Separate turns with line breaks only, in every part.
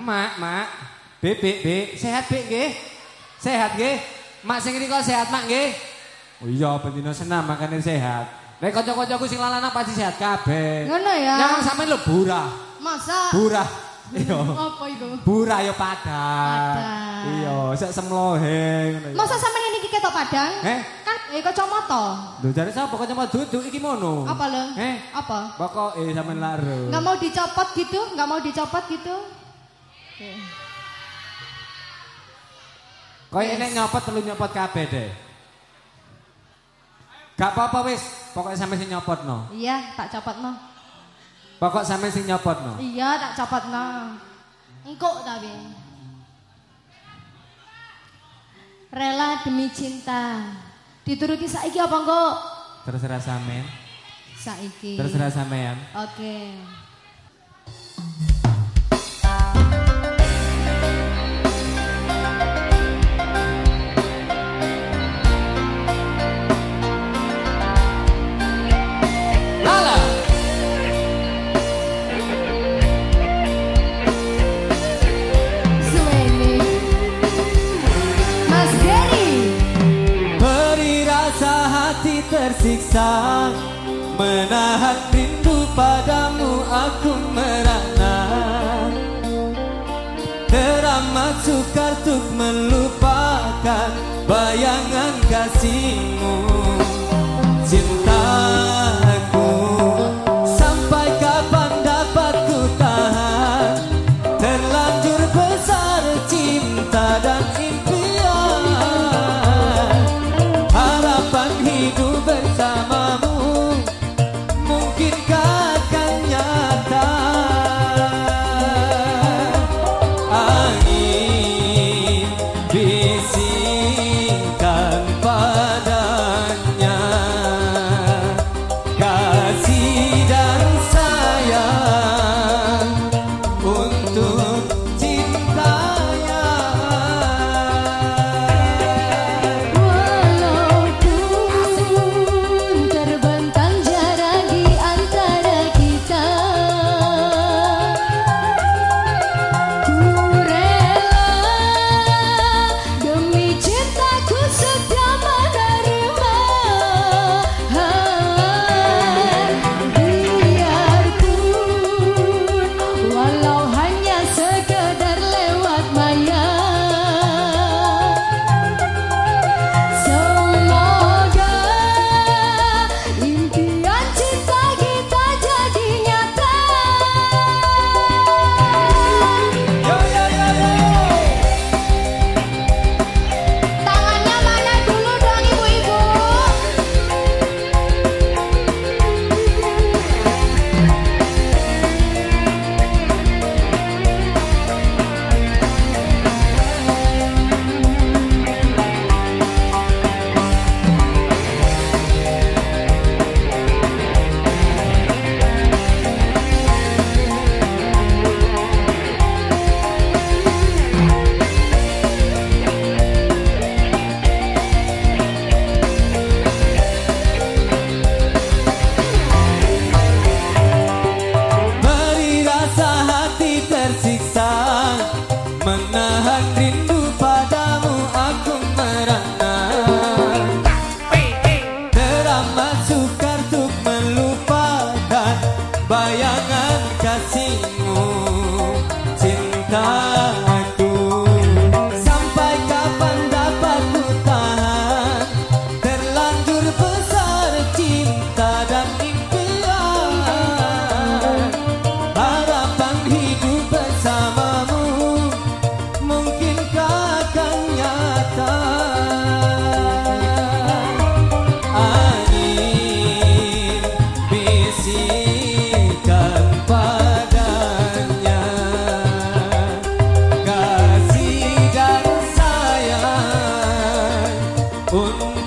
Mak, mak. Bebek, bek. Sehat, bek, nggih? Sehat, nggih? Mak sing riko sehat, mak, nggih? Oh iya, bendino senam makane sehat. Nek kanca-kancaku sing lanang pasti sehat kabeh.
Ngono ya.
Nyamang sampean lho burah.
Masa?
Burah. Iya.
Apa itu?
Burah ya padang.
Padang.
Iya, sak semlohe ngono. ya.
Masa sampean ini ketok padang?
Eh?
Kan eh kacamata.
Lho jare sapa kacamata duduk iki mono?
Apa lo?
Eh?
Apa?
Pokoke sampean laro.
Nggak mau dicopot gitu? Nggak mau dicopot gitu?
Kaya enek nyopot perlu nyopot kabeh deh. Gak apa-apa wis, pokoknya sampe sing nyopot no.
Iya, tak copot no.
Pokok sampe sing nyopot no.
Iya, tak copot no. Engkok tapi. Rela demi cinta. Dituruti saiki apa engkok?
Terserah sampean,
Saiki.
terserah sampean.
Oke.
Lala. Hati tersiksa Menahan rindu padamu aku merana. Teramat sukar untuk melupakan Bayangan kasihmu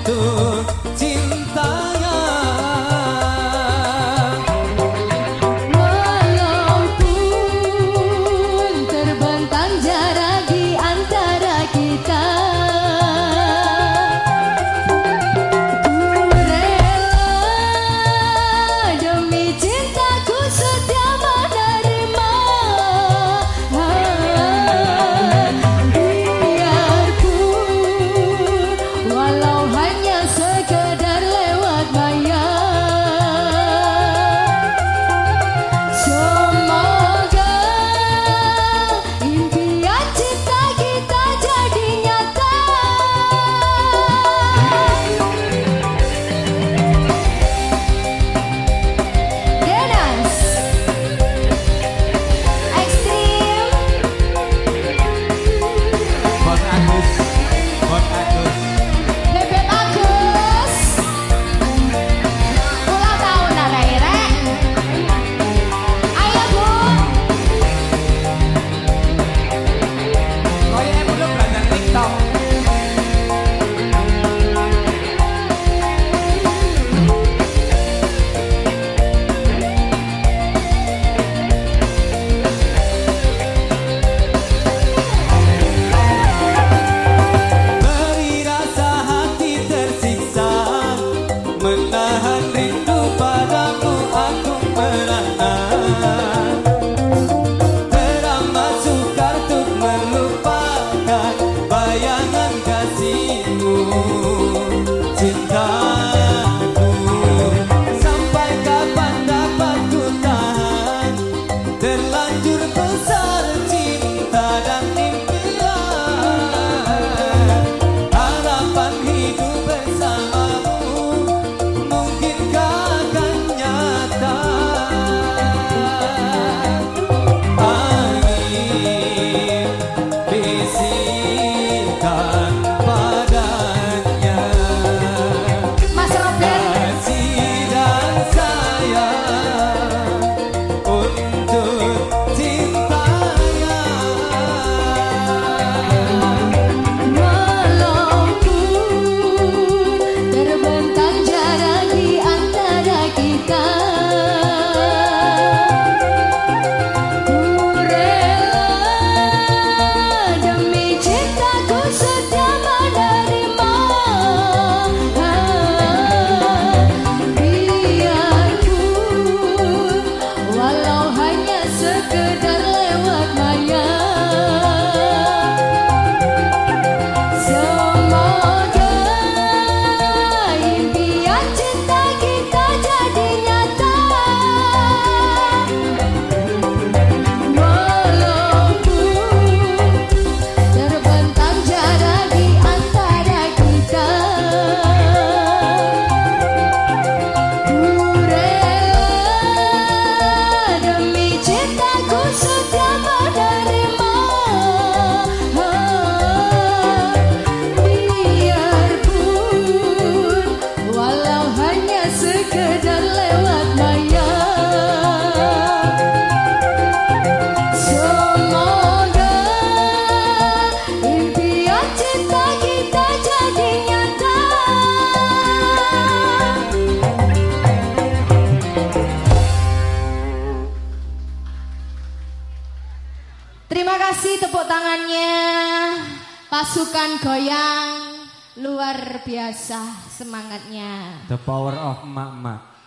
तू sekedar lewat maya. Semoga impian cinta kita jadi nyata. Terima kasih tepuk tangannya pasukan goyang. Luar biasa semangatnya
The power of emak-emak.